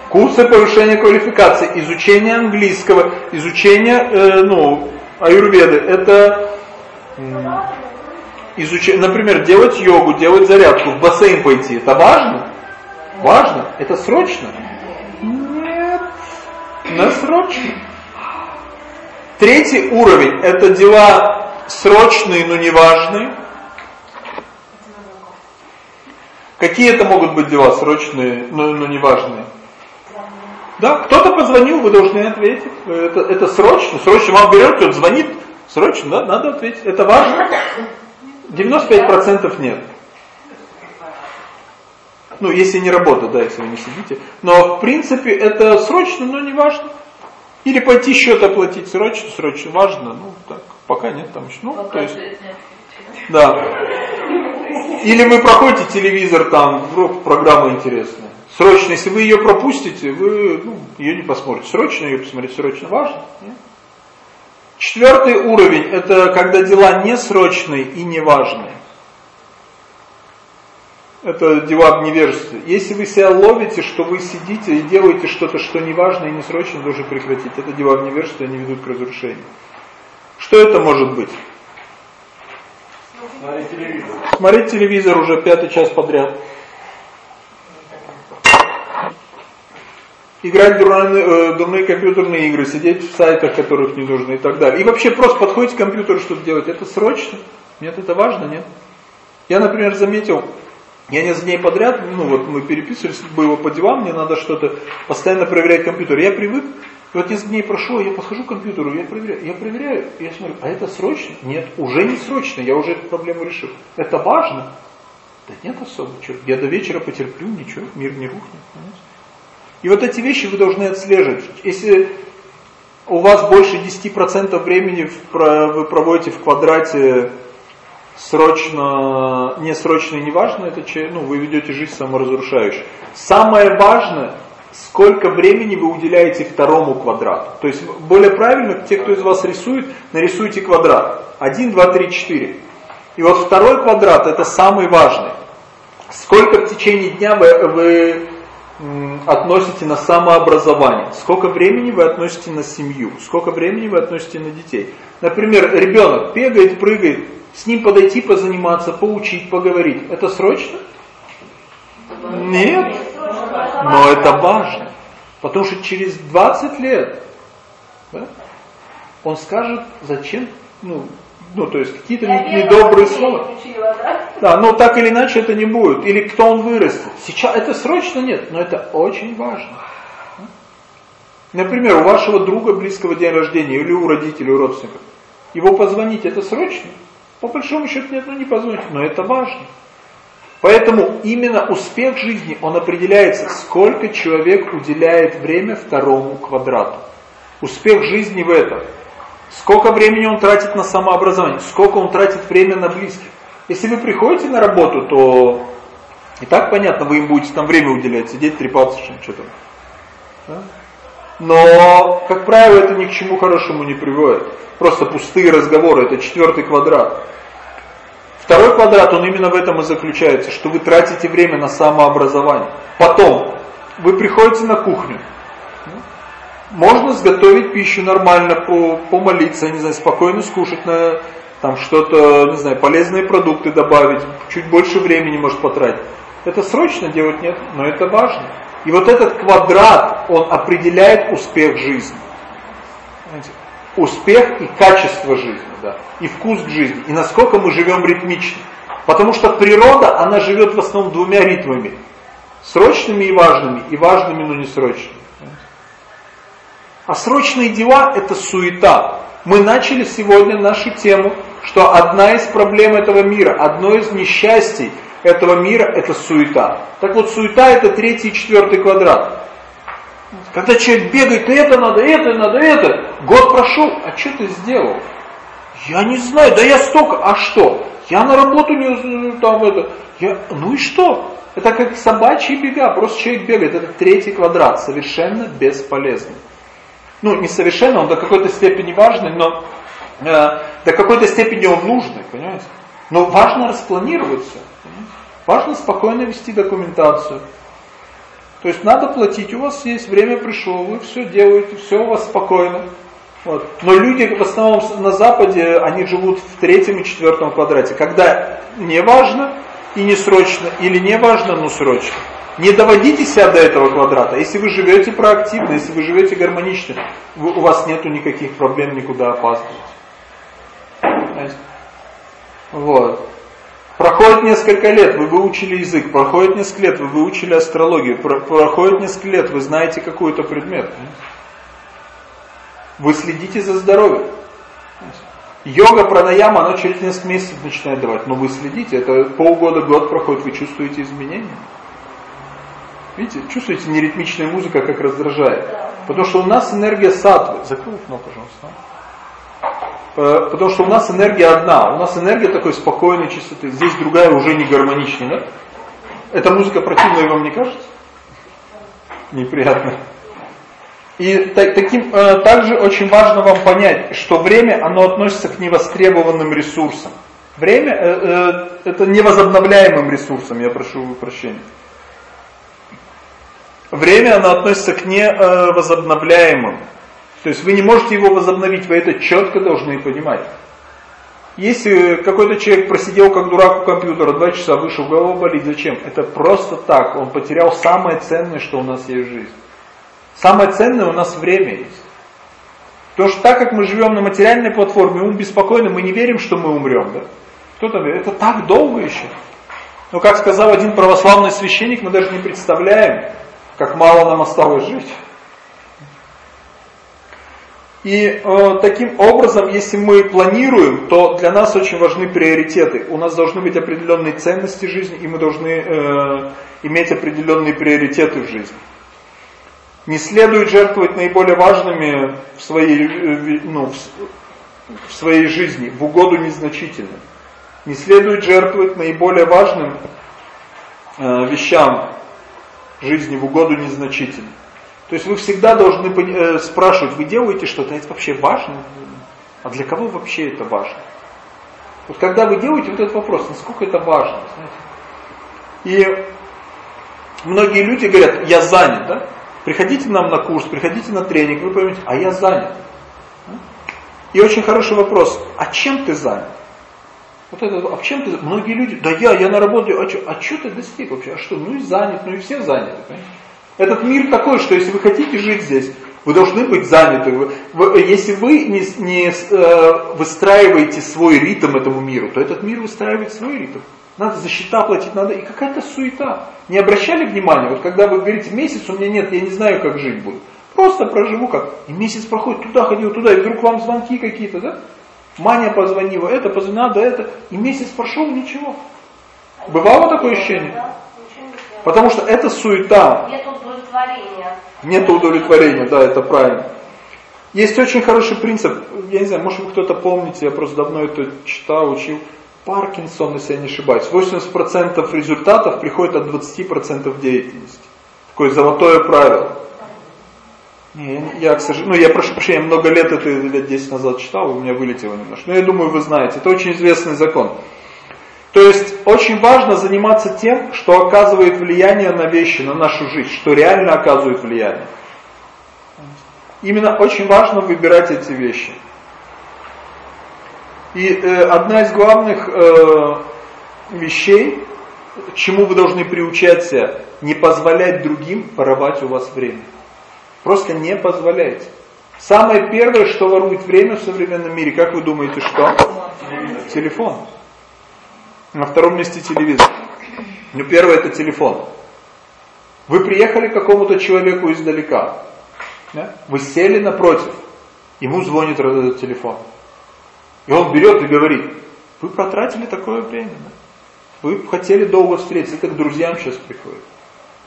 Курсы повышения квалификации, изучение английского, изучение, э, ну, аюрведы. Это изучать, например, делать йогу, делать зарядку, в бассейн пойти, это важно? Важно? Это срочно? Нет, не срочно. Третий уровень – это дела срочные, но не важные. Какие это могут быть дела срочные, но, но не важные? Да, кто-то позвонил, вы должны ответить. Это, это срочно, срочно вам берет, кто-то звонит, срочно, да, надо ответить. Это важно? 95% нет. Ну, если не работа, да, если вы не сидите. Но, в принципе, это срочно, но не важно. Или пойти счет оплатить срочно, срочно, важно. Ну, так, пока нет там еще. Ну, то есть, да. Или вы проходите телевизор, там, вдруг программа интересная. Срочно, если вы ее пропустите, вы ну, ее не посмотрите. Срочно ее посмотреть, срочно важно. Нет? Четвертый уровень – это когда дела несрочные и неважные. Это дела в невежестве. Если вы себя ловите, что вы сидите и делаете что-то, что неважное и несрочно, должны прекратить. Это дела в невежестве, они ведут к разрушению. Что это может быть? Смотреть телевизор. Смотреть телевизор уже пятый час подряд. играть дурные, э, дурные компьютерные игры, сидеть в сайтах, которых не нужно и так далее. И вообще просто подходить к компьютеру, что-то делать, это срочно? Нет, это важно, нет? Я, например, заметил, я несколько дней подряд, ну вот мы переписывались, было по делам, мне надо что-то постоянно проверять компьютер. Я привык, и вот несколько дней прошло, я подхожу к компьютеру, я проверяю, я проверяю, я смотрю, а это срочно? Нет, уже не срочно, я уже эту проблему решил. Это важно? Да нет особо, что, я до вечера потерплю, ничего, мир не рухнет. И вот эти вещи вы должны отслеживать. Если у вас больше 10% времени вы проводите в квадрате срочно, не срочно и не важно, это, ну, вы ведете жизнь саморазрушающую. Самое важное, сколько времени вы уделяете второму квадрату. То есть более правильно, те, кто из вас рисует, нарисуйте квадрат. 1, 2, 3, 4. И вот второй квадрат это самый важный. Сколько в течение дня вы, вы относите на самообразование, сколько времени вы относите на семью, сколько времени вы относите на детей. Например, ребенок бегает, прыгает, с ним подойти, позаниматься, поучить, поговорить. Это срочно? Нет. Но это важно. Потому что через 20 лет да, он скажет, зачем, ну, ну то есть какие-то недобрые слова. Да, но так или иначе это не будет. Или кто он вырастет. Сейчас это срочно нет, но это очень важно. Например, у вашего друга близкого день рождения или у родителей, у родственников. Его позвонить это срочно? По большому счету нет, ну не позвоните, но это важно. Поэтому именно успех жизни, он определяется, сколько человек уделяет время второму квадрату. Успех жизни в этом. Сколько времени он тратит на самообразование, сколько он тратит время на близких. Если вы приходите на работу, то и так понятно, вы им будете там время уделять, сидеть, трепаться, что-то. Да? Но, как правило, это ни к чему хорошему не приводит. Просто пустые разговоры, это четвертый квадрат. Второй квадрат, он именно в этом и заключается, что вы тратите время на самообразование. Потом, вы приходите на кухню. Можно сготовить пищу нормально, помолиться, не знаю, спокойно скушать на там что-то, не знаю, полезные продукты добавить, чуть больше времени может потратить. Это срочно делать нет, но это важно. И вот этот квадрат, он определяет успех жизни. Понимаете? Успех и качество жизни да, и вкус к жизни, и насколько мы живем ритмично. Потому что природа, она живет в основном двумя ритмами. Срочными и важными, и важными, но не срочными. А срочные дела – это суета. Мы начали сегодня нашу тему, что одна из проблем этого мира, одно из несчастий этого мира – это суета. Так вот, суета – это третий и четвертый квадрат. Когда человек бегает, это надо, это надо, это. Год прошел, а что ты сделал? Я не знаю, да я столько, а что? Я на работу не там это. Я, ну и что? Это как собачьи бега, просто человек бегает. Это третий квадрат, совершенно бесполезный. Ну, не совершенно, он до какой-то степени важный, но э, до какой-то степени он нужный, понимаете? Но важно распланировать все. Понимаете? Важно спокойно вести документацию. То есть надо платить, у вас есть время пришло, вы все делаете, все у вас спокойно. Вот. Но люди в основном на Западе, они живут в третьем и четвертом квадрате, когда не важно и не срочно, или не важно, но срочно. Не доводите себя до этого квадрата. Если вы живете проактивно, если вы живете гармонично, вы, у вас нету никаких проблем никуда опаздывать. Вот. Проходит несколько лет, вы выучили язык, проходит несколько лет, вы выучили астрологию, проходит несколько лет, вы знаете какой-то предмет. Вы следите за здоровьем. Йога, пранаяма, она через несколько месяцев начинает давать, но вы следите, это полгода, год проходит, вы чувствуете изменения. Видите, чувствуете неритмичная музыка, как раздражает. Потому что у нас энергия сатвы. Закрой окно, пожалуйста. Э, потому что у нас энергия одна. У нас энергия такой спокойной чистоты. Здесь другая уже не гармоничная. Да? Эта музыка противная вам не кажется? Неприятно. И так, таким, э, также очень важно вам понять, что время оно относится к невостребованным ресурсам. Время э, это невозобновляемым ресурсом, я прошу прощения. Время оно относится к невозобновляемым. То есть вы не можете его возобновить, вы это четко должны понимать. Если какой-то человек просидел как дурак у компьютера два часа, вышел, голова болит, зачем? Это просто так, он потерял самое ценное, что у нас есть в жизни. Самое ценное у нас время есть. Потому что так как мы живем на материальной платформе, ум беспокойный, мы не верим, что мы умрем. Да? Кто там верит? Это так долго еще. Но как сказал один православный священник, мы даже не представляем, как мало нам осталось жить. И э, таким образом, если мы планируем, то для нас очень важны приоритеты. У нас должны быть определенные ценности жизни, и мы должны э, иметь определенные приоритеты в жизни. Не следует жертвовать наиболее важными в своей, э, ну, в своей жизни, в угоду незначительным. Не следует жертвовать наиболее важным э, вещам жизни в угоду незначительным. То есть вы всегда должны э, спрашивать, вы делаете что-то, это вообще важно? А для кого вообще это важно? Вот когда вы делаете вот этот вопрос, насколько это важно, знаете? И Многие люди говорят, я занят, да? Приходите нам на курс, приходите на тренинг, вы поймете, а я занят. И очень хороший вопрос, а чем ты занят? Вот это, а чем ты, многие люди, да я, я на работе, а что, а ты достиг вообще? А что, ну и занят, ну и все заняты. Понимаете? Этот мир такой, что если вы хотите жить здесь, вы должны быть заняты. Если вы не, не э, выстраиваете свой ритм этому миру, то этот мир выстраивает свой ритм. Надо за счета платить, надо и какая-то суета. Не обращали внимания, вот когда вы говорите, месяц у меня нет, я не знаю, как жить буду. Просто проживу как. И месяц проходит, туда ходил, туда, и вдруг вам звонки какие-то, да? Маня позвонила, это позвонила, надо это. И месяц прошел, ничего. Бывало такое ощущение? Потому что это суета. Нет удовлетворения. Нет удовлетворения, да, это правильно. Есть очень хороший принцип, я не знаю, может вы кто-то помните, я просто давно это читал, учил. Паркинсон, если я не ошибаюсь. 80% результатов приходит от 20% деятельности. Такое золотое правило. Не, я, к сожалению, ну я прошу прощения, много лет это лет 10 назад читал, у меня вылетело немножко. Но я думаю, вы знаете, это очень известный закон. То есть очень важно заниматься тем, что оказывает влияние на вещи, на нашу жизнь, что реально оказывает влияние. Именно очень важно выбирать эти вещи. И э, одна из главных э, вещей, чему вы должны приучаться, не позволять другим воровать у вас время. Просто не позволяйте. Самое первое, что ворует время в современном мире, как вы думаете, что? Телефон. На втором месте телевизор. Ну, первое это телефон. Вы приехали к какому-то человеку издалека. Да? Вы сели напротив. Ему звонит телефон. И он берет и говорит, вы потратили такое время. Да? Вы хотели долго встретиться, это к друзьям сейчас приходит.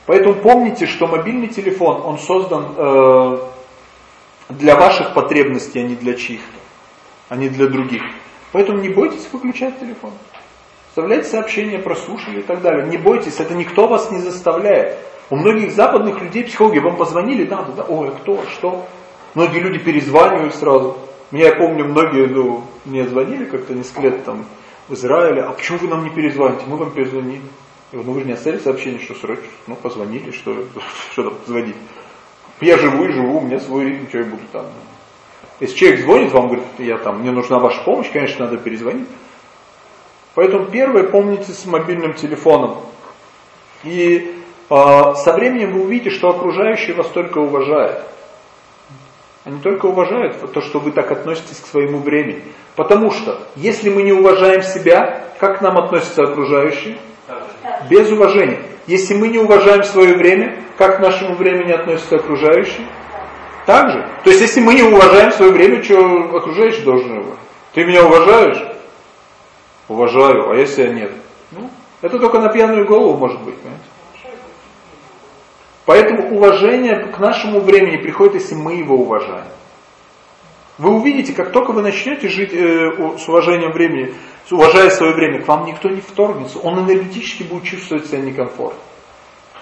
Поэтому помните, что мобильный телефон, он создан э, для ваших потребностей, а не для чьих-то, а не для других. Поэтому не бойтесь выключать телефон. Вставляйте сообщения, прослушали и так далее. Не бойтесь, это никто вас не заставляет. У многих западных людей, психологи, вам позвонили, да, да, да, ой, кто, что? Многие люди перезванивают сразу. Меня, я помню, многие ну, мне звонили как-то несколько лет там в Израиле, а почему вы нам не перезвоните? Мы вам перезвонили. И вот, ну вы же не оставили сообщение, что срочно, ну позвонили, что, что там звонить. Я живу и живу, у меня свой ритм, что я буду там. Если человек звонит вам, говорит, я там, мне нужна ваша помощь, конечно, надо перезвонить. Поэтому первое, помните с мобильным телефоном. И э, со временем вы увидите, что окружающие вас только уважают. Они только уважают то, что вы так относитесь к своему времени. Потому что, если мы не уважаем себя, как к нам относятся окружающие? Без уважения. Если мы не уважаем свое время, как к нашему времени относятся окружающие? Так же. То есть, если мы не уважаем свое время, что окружающие должны уважать? Ты меня уважаешь? Уважаю. А если я нет? Ну, это только на пьяную голову может быть, понимаете? Поэтому уважение к нашему времени приходит, если мы его уважаем. Вы увидите, как только вы начнете жить э, с уважением времени, уважая свое время, к вам никто не вторгнется, он энергетически будет чувствовать себя некомфортно.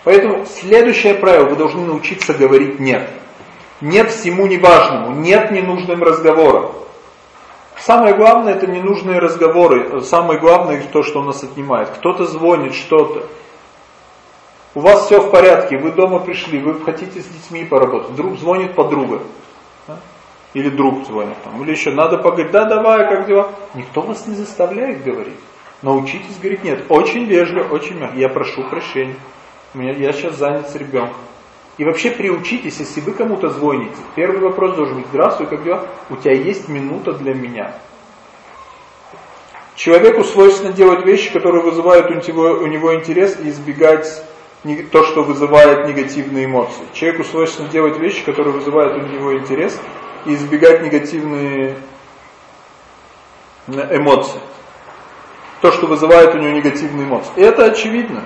Поэтому следующее правило, вы должны научиться говорить «нет». Нет всему неважному, нет ненужным разговорам. Самое главное это ненужные разговоры, самое главное то, что нас отнимает. Кто-то звонит, что-то. У вас все в порядке, вы дома пришли, вы хотите с детьми поработать, вдруг звонит подруга. Или друг звонит там, или еще надо поговорить, да давай, как дела? Никто вас не заставляет говорить. Научитесь говорить нет. Очень вежливо, очень мягко. Я прошу прощения. Меня, я сейчас занят с ребенком. И вообще приучитесь, если вы кому-то звоните, первый вопрос должен быть, здравствуй, как дела? У тебя есть минута для меня. Человеку свойственно делать вещи, которые вызывают у него, у него интерес и избегать то, что вызывает негативные эмоции. Человеку свойственно делать вещи, которые вызывают у него интерес, и избегать негативные эмоции. То, что вызывает у него негативные эмоции. И это очевидно.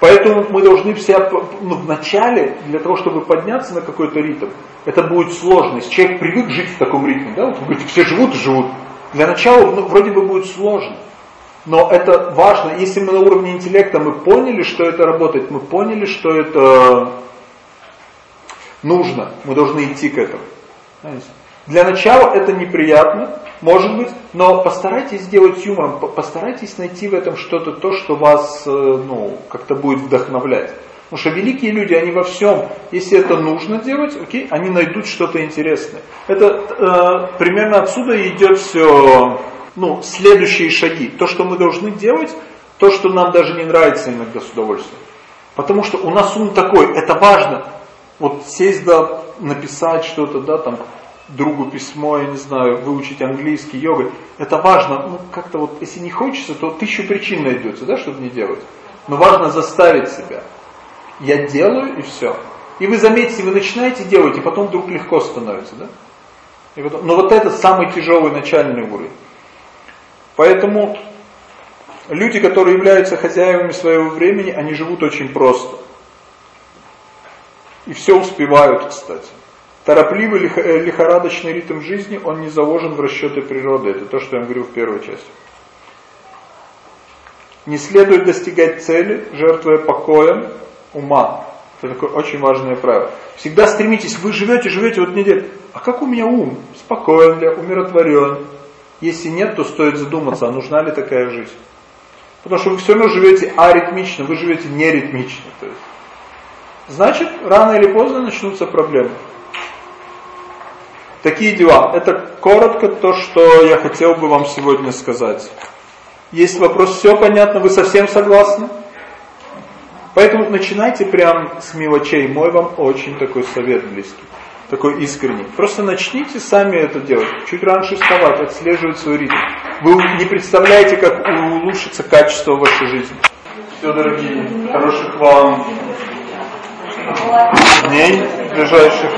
Поэтому мы должны себя, ну, в начале, для того, чтобы подняться на какой-то ритм, это будет сложно. Если человек привык жить в таком ритме, да, вот вы все живут живут. Для начала ну, вроде бы будет сложно. Но это важно, если мы на уровне интеллекта мы поняли, что это работает, мы поняли, что это нужно, мы должны идти к этому. Для начала это неприятно, может быть, но постарайтесь сделать юмором, постарайтесь найти в этом что-то, то, что вас э, ну, как-то будет вдохновлять. Потому что великие люди, они во всем, если это нужно делать, окей, они найдут что-то интересное. Это э, примерно отсюда идет все, ну, следующие шаги. То, что мы должны делать, то, что нам даже не нравится иногда с удовольствием. Потому что у нас ум такой, это важно. Вот сесть, да, написать что-то, да, там, другу письмо, я не знаю, выучить английский, йогой. Это важно, ну, как-то вот, если не хочется, то тысячу причин найдется, да, чтобы не делать. Но важно заставить себя. Я делаю и все. И вы заметите, вы начинаете делать, и потом вдруг легко становится, да? И потом, но вот это самый тяжелый начальный уровень. Поэтому люди, которые являются хозяевами своего времени, они живут очень просто. И все успевают, кстати. Торопливый э, лихорадочный ритм жизни, он не заложен в расчеты природы. Это то, что я говорил в первой части. Не следует достигать цели, жертвуя покоем ума. Это такое очень важное правило. Всегда стремитесь, вы живете, живете вот неделю. А как у меня ум? Спокоен ли, умиротворен? Если нет, то стоит задуматься, а нужна ли такая жизнь. Потому что вы все равно живете аритмично, вы живете неритмично. То есть. Значит, рано или поздно начнутся проблемы. Такие дела. Это коротко то, что я хотел бы вам сегодня сказать. Есть вопрос, все понятно, вы совсем согласны? Поэтому начинайте прям с мелочей. Мой вам очень такой совет близкий, такой искренний. Просто начните сами это делать. Чуть раньше вставать, отслеживать свой ритм. Вы не представляете, как улучшится качество вашей жизни. Все, дорогие, хороших вам дней ближайших.